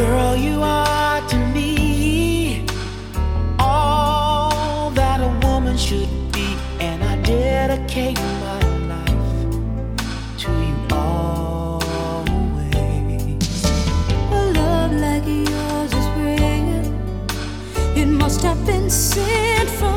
Girl, you are to me all that a woman should be, and I dedicate my life to you always. A love like yours is it must have been sent from.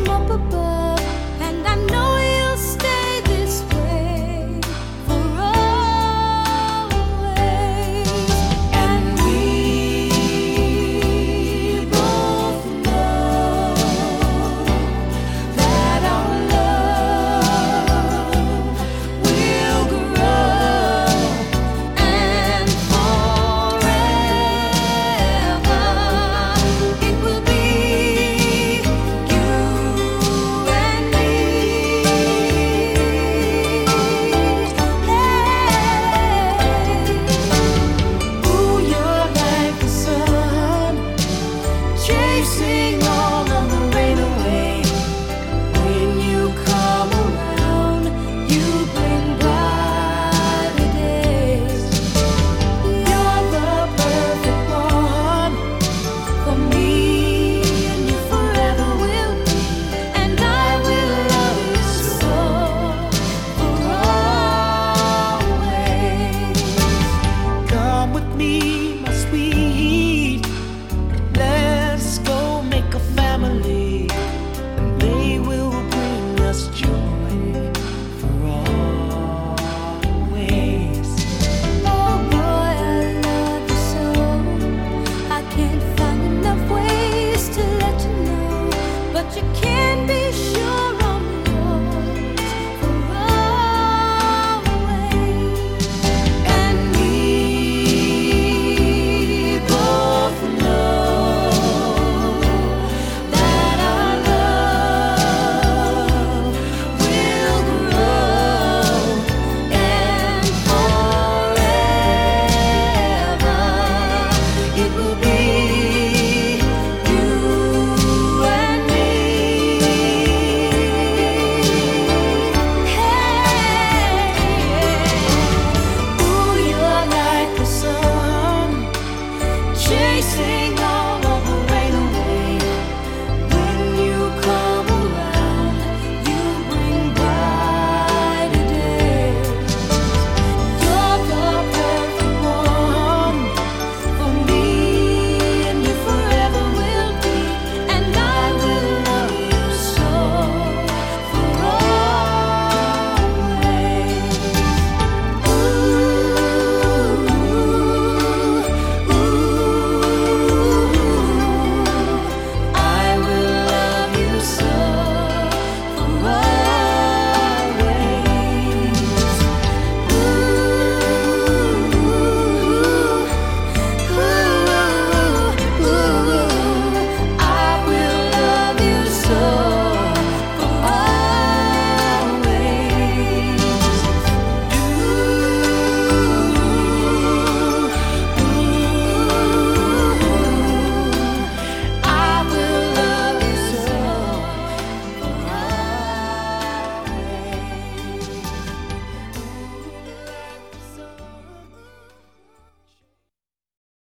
chasing